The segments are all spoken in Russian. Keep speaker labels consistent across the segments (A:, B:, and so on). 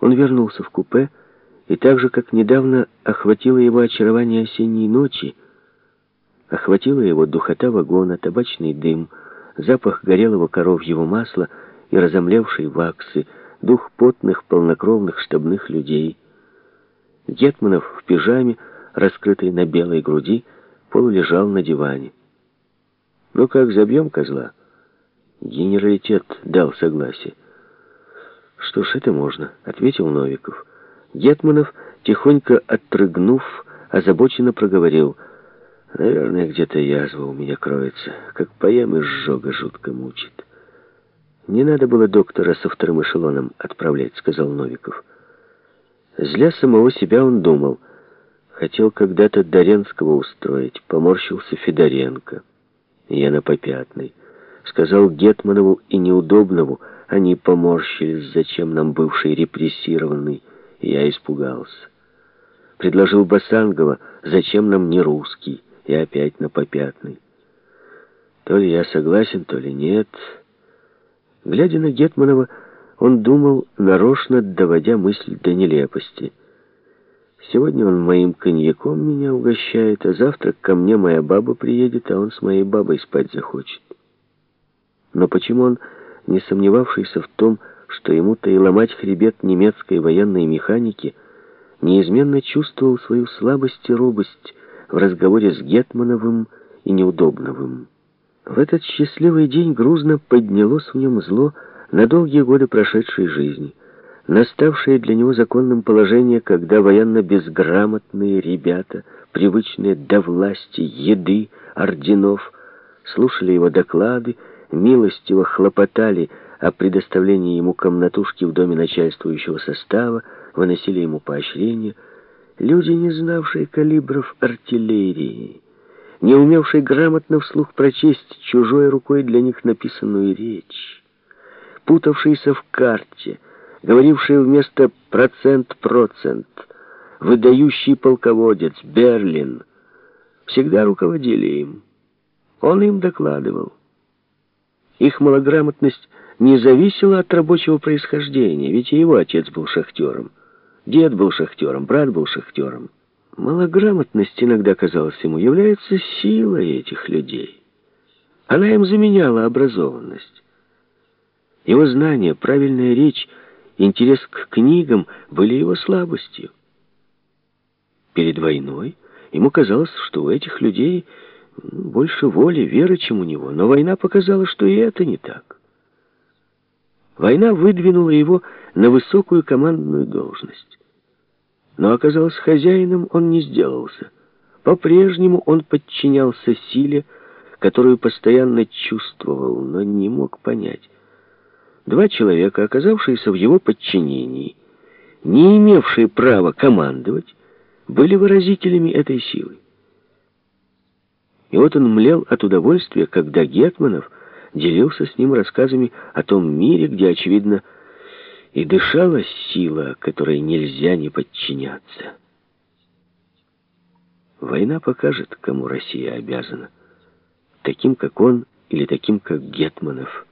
A: Он вернулся в купе, и так же, как недавно охватило его очарование осенней ночи, охватила его духота вагона, табачный дым, запах горелого коровьего масла и разомлевшей ваксы, дух потных, полнокровных штабных людей. Гетманов в пижаме, раскрытой на белой груди, полулежал на диване. «Ну как, забьем козла?» Генералитет дал согласие. «Что ж, это можно», — ответил Новиков. Гетманов, тихонько отрыгнув, озабоченно проговорил. «Наверное, где-то язва у меня кроется. Как поем, изжога жутко мучит». «Не надо было доктора со вторым эшелоном отправлять», — сказал Новиков. Зля самого себя он думал. Хотел когда-то Доренского устроить, поморщился Федоренко. Я на попятной. Сказал Гетманову и Неудобнову, они поморщились, зачем нам бывший репрессированный. Я испугался. Предложил Басангова, зачем нам не русский, и опять на попятный. То ли я согласен, то ли нет. Глядя на Гетманова, он думал, нарочно доводя мысль до нелепости. Сегодня он моим коньяком меня угощает, а завтра ко мне моя баба приедет, а он с моей бабой спать захочет. Но почему он, не сомневавшийся в том, что ему-то и ломать хребет немецкой военной механики, неизменно чувствовал свою слабость и робость в разговоре с Гетмановым и Неудобновым? В этот счастливый день грузно поднялось в нем зло на долгие годы прошедшей жизни, наставшее для него законным положение, когда военно-безграмотные ребята, привычные до власти, еды, орденов, слушали его доклады, милостиво хлопотали о предоставлении ему комнатушки в доме начальствующего состава, выносили ему поощрения, люди, не знавшие калибров артиллерии, не умевший грамотно вслух прочесть чужой рукой для них написанную речь, путавшийся в карте, говоривший вместо «процент-процент», выдающий полководец, Берлин, всегда руководили им. Он им докладывал. Их малограмотность не зависела от рабочего происхождения, ведь и его отец был шахтером. Дед был шахтером, брат был шахтером. Малограмотность, иногда казалось ему, является силой этих людей. Она им заменяла образованность. Его знания, правильная речь, интерес к книгам были его слабостью. Перед войной ему казалось, что у этих людей больше воли, веры, чем у него, но война показала, что и это не так. Война выдвинула его на высокую командную должность. Но оказалось, хозяином он не сделался. По-прежнему он подчинялся силе, которую постоянно чувствовал, но не мог понять. Два человека, оказавшиеся в его подчинении, не имевшие права командовать, были выразителями этой силы. И вот он млел от удовольствия, когда Гетманов делился с ним рассказами о том мире, где, очевидно, и дышала сила, которой нельзя не подчиняться. Война покажет, кому Россия обязана. Таким, как он, или таким, как Гетманов.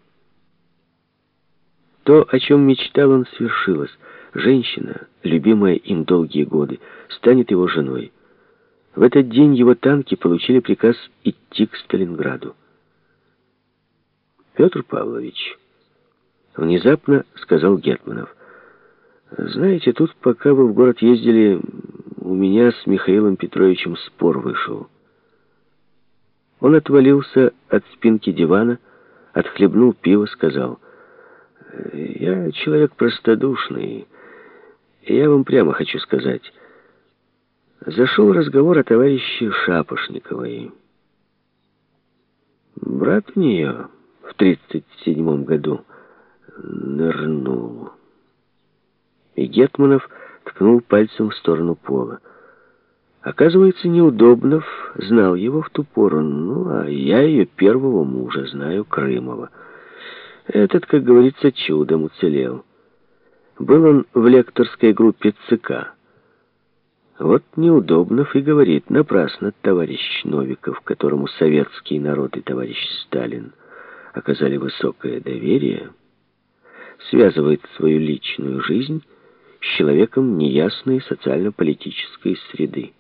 A: То, о чем мечтал он, свершилось. Женщина, любимая им долгие годы, станет его женой. В этот день его танки получили приказ идти к Сталинграду. Петр Павлович... Внезапно сказал Гетманов. «Знаете, тут, пока вы в город ездили, у меня с Михаилом Петровичем спор вышел». Он отвалился от спинки дивана, отхлебнул пиво, сказал, «Я человек простодушный, и я вам прямо хочу сказать. Зашел разговор о товарище Шапошниковой. Брат у нее в тридцать седьмом году нырнул. И Гетманов ткнул пальцем в сторону пола. Оказывается, Неудобнов знал его в ту пору. Ну, а я ее первого мужа знаю, Крымова. Этот, как говорится, чудом уцелел. Был он в лекторской группе ЦК. Вот Неудобнов и говорит, напрасно товарищ Новиков, которому советский народ и товарищ Сталин оказали высокое доверие, связывает свою личную жизнь с человеком неясной социально-политической среды.